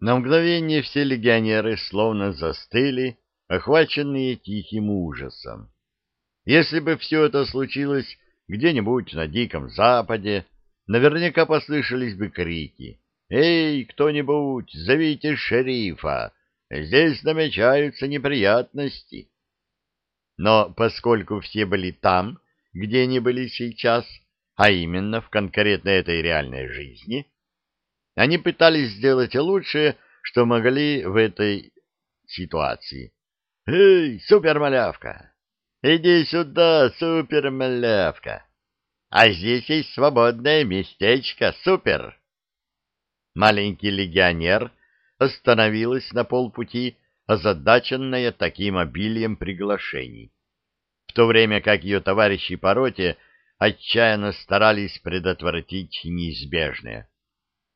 На мгновение все легионеры словно застыли, охваченные тихим ужасом. Если бы все это случилось где-нибудь на Диком Западе, наверняка послышались бы крики. «Эй, кто-нибудь, зовите шерифа! Здесь намечаются неприятности!» Но поскольку все были там, где они были сейчас, а именно в конкретно этой реальной жизни, они пытались сделать лучшее, что могли в этой ситуации. «Эй, супермалявка! Иди сюда, супермалявка! А здесь есть свободное местечко, супер!» Маленький легионер остановилась на полпути, озадаченная таким обилием приглашений, в то время как ее товарищи по роте отчаянно старались предотвратить неизбежное.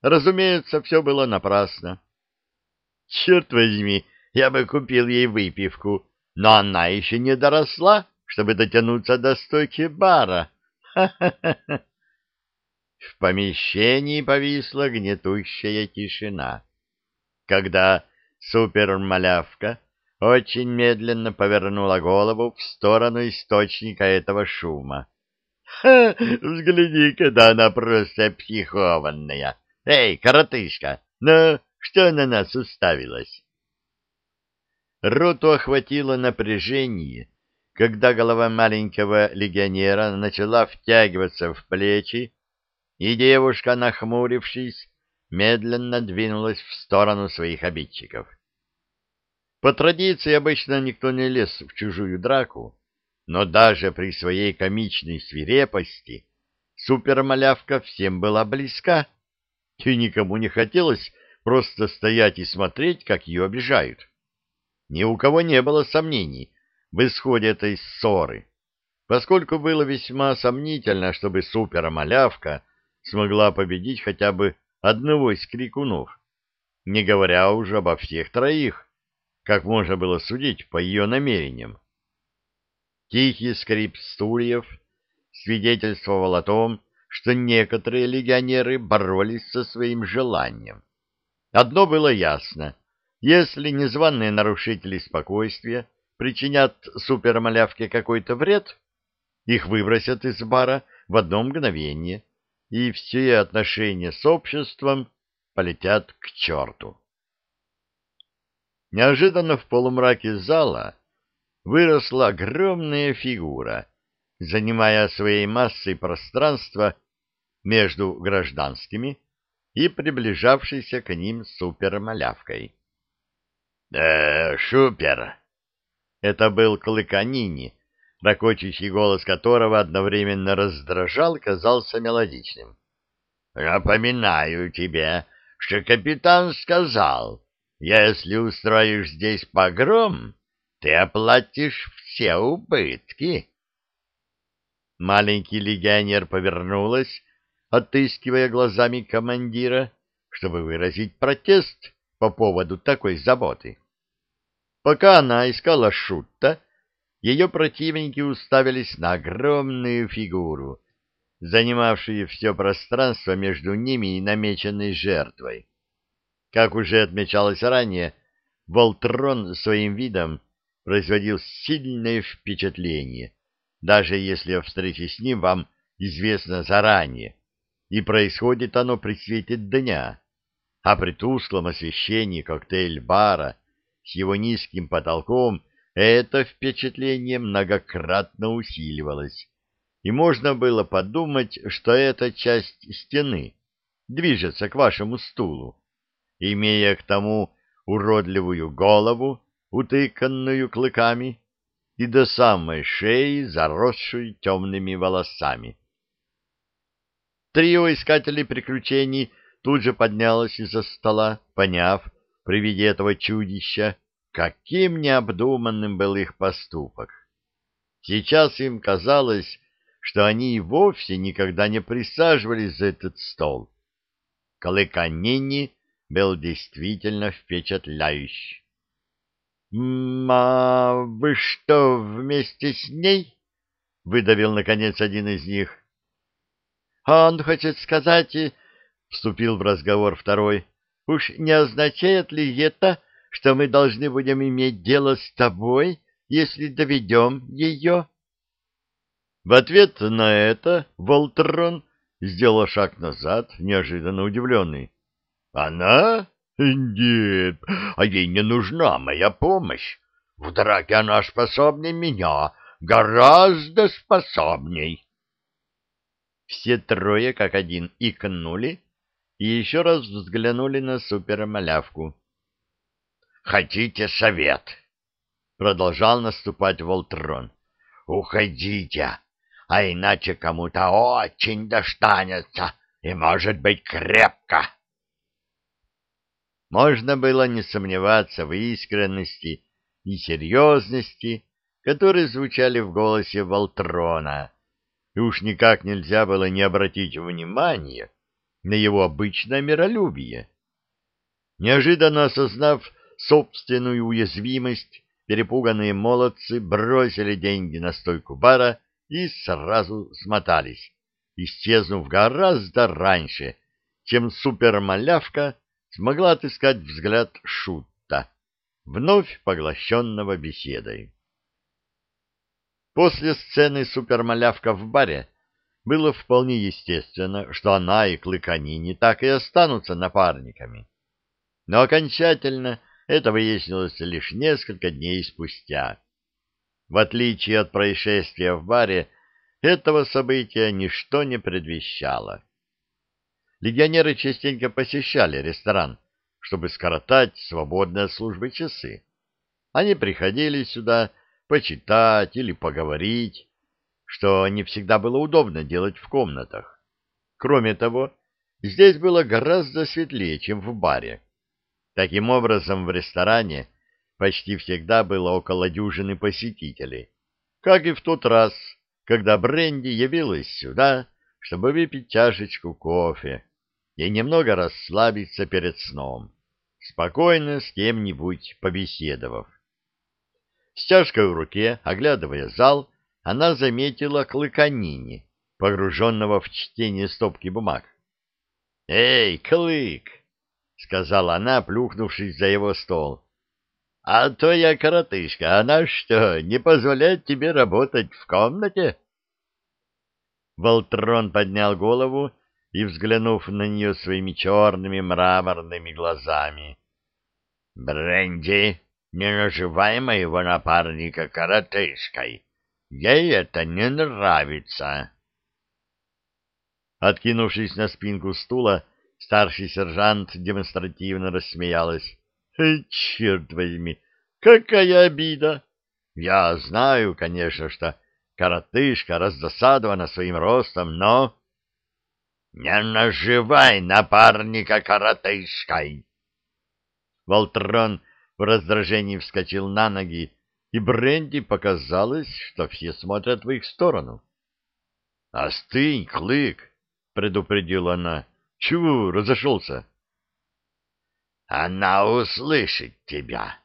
Разумеется, все было напрасно. Черт возьми, я бы купил ей выпивку, но она еще не доросла, чтобы дотянуться до стойки бара. В помещении повисла гнетущая тишина. Когда супермалявка очень медленно повернула голову в сторону источника этого шума. «Ха! Взгляни-ка, да она просто психованная! Эй, коротышка, ну, что на нас уставилась?» Роту охватило напряжение, когда голова маленького легионера начала втягиваться в плечи, и девушка, нахмурившись, медленно двинулась в сторону своих обидчиков. По традиции обычно никто не лез в чужую драку, но даже при своей комичной свирепости супермалявка всем была близка, и никому не хотелось просто стоять и смотреть, как ее обижают. Ни у кого не было сомнений в исходе этой ссоры, поскольку было весьма сомнительно, чтобы супермалявка смогла победить хотя бы одного из крикунов, не говоря уже обо всех троих, как можно было судить по ее намерениям. Тихий скрип стульев свидетельствовал о том, что некоторые легионеры боролись со своим желанием. Одно было ясно. Если незваные нарушители спокойствия причинят супермалявке какой-то вред, их выбросят из бара в одно мгновение, и все отношения с обществом полетят к черту. Неожиданно в полумраке зала выросла огромная фигура, занимая своей массой пространство между гражданскими и приближавшейся к ним супермалявкой. «Э, шупер!» Это был Клыканини, ракочущий голос которого одновременно раздражал казался мелодичным. «Напоминаю тебе, что капитан сказал, если устроишь здесь погром, ты оплатишь все убытки». Маленький легионер повернулась, отыскивая глазами командира, чтобы выразить протест по поводу такой заботы. Пока она искала шутта, ее противники уставились на огромную фигуру, занимавшую все пространство между ними и намеченной жертвой. Как уже отмечалось ранее, Волтрон своим видом производил сильное впечатление, даже если о встрече с ним вам известно заранее, и происходит оно при свете дня, а при тусклом освещении коктейль-бара с его низким потолком это впечатление многократно усиливалось, и можно было подумать, что эта часть стены движется к вашему стулу, имея к тому уродливую голову, утыканную клыками, и до самой шеи, заросшую темными волосами. Трио искателей приключений тут же поднялось из-за стола, поняв при виде этого чудища, каким необдуманным был их поступок. Сейчас им казалось, что они и вовсе никогда не присаживались за этот стол. Калыканини был действительно впечатляющий. «Ма, вы что, вместе с ней?» — выдавил, наконец, один из них. «Он хочет сказать...» — вступил в разговор второй. Уж не означает ли это, что мы должны будем иметь дело с тобой, если доведем ее?» В ответ на это Волтрон сделал шаг назад, неожиданно удивленный. «Она? Нет, а ей не нужна моя помощь. В драке она способнее меня, гораздо способней». Все трое, как один, икнули и еще раз взглянули на супермалявку. «Хотите совет?» — продолжал наступать Волтрон. «Уходите, а иначе кому-то очень достанется, и, может быть, крепко». Можно было не сомневаться в искренности и серьезности, которые звучали в голосе Волтрона, и уж никак нельзя было не обратить внимания на его обычное миролюбие. Неожиданно осознав собственную уязвимость, перепуганные молодцы бросили деньги на стойку бара и сразу смотались, исчезнув гораздо раньше, чем супермалявка смогла отыскать взгляд Шутта, вновь поглощенного беседой. После сцены супермалявка в баре было вполне естественно, что она и Клыканини так и останутся напарниками. Но окончательно это выяснилось лишь несколько дней спустя. В отличие от происшествия в баре, этого события ничто не предвещало. Легионеры частенько посещали ресторан, чтобы скоротать свободные службы часы. Они приходили сюда почитать или поговорить, что не всегда было удобно делать в комнатах. Кроме того, здесь было гораздо светлее, чем в баре. Таким образом, в ресторане почти всегда было около дюжины посетителей, как и в тот раз, когда Бренди явилась сюда, чтобы выпить чашечку кофе и немного расслабиться перед сном, спокойно с кем-нибудь побеседовав. С чашкой в руке, оглядывая зал, она заметила Клыканини, погруженного в чтение стопки бумаг. — Эй, Клык! — сказала она, плюхнувшись за его стол. — А то я коротышка, она что, не позволяет тебе работать в комнате? Волтрон поднял голову и, взглянув на нее своими черными мраморными глазами. — Бренди, не наживай моего напарника коротышкой! — Ей это не нравится. Откинувшись на спинку стула, старший сержант демонстративно рассмеялась. «Э, «Черт возьми, какая обида! Я знаю, конечно, что коротышка раздосадована своим ростом, но...» «Не наживай напарника коротышкой!» Волтрон в раздражении вскочил на ноги и Бренди показалось, что все смотрят в их сторону. — Остынь, Клык! — предупредила она. — Чего разошелся? — Она услышит тебя.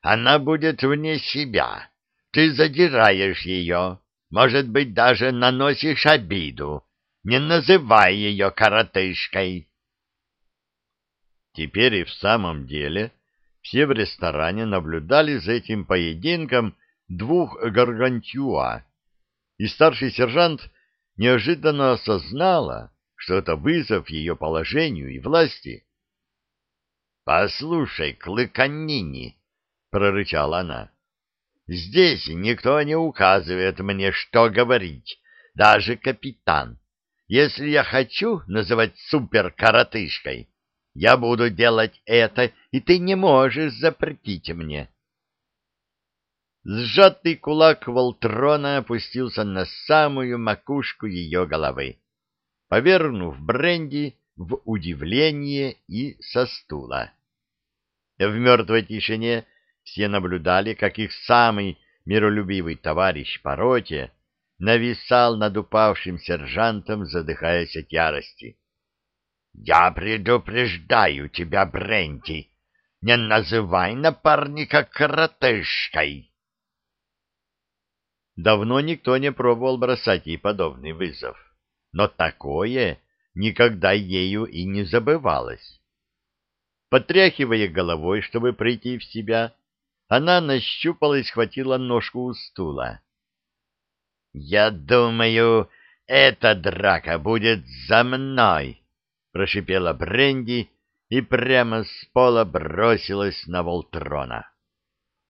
Она будет вне себя. Ты задираешь ее, может быть, даже наносишь обиду. Не называй ее коротышкой. Теперь и в самом деле все в ресторане наблюдали за этим поединком двух гаргантюа, и старший сержант неожиданно осознала, что это вызов ее положению и власти. — Послушай, Клыканини, — прорычала она, — здесь никто не указывает мне, что говорить, даже капитан. Если я хочу называть суперкоротышкой, я буду делать это, и ты не можешь запретить мне. Сжатый кулак Волтрона опустился на самую макушку ее головы, повернув Бренди в удивление и со стула. В мертвой тишине все наблюдали, как их самый миролюбивый товарищ по роте нависал над упавшим сержантом, задыхаясь от ярости. Я предупреждаю тебя, Бренти, не называй напарника коротышкой. Давно никто не пробовал бросать ей подобный вызов, но такое никогда ею и не забывалось. Потряхивая головой, чтобы прийти в себя, она нащупала и схватила ножку у стула. — Я думаю, эта драка будет за мной! — прошипела Бренди и прямо с пола бросилась на Волтрона.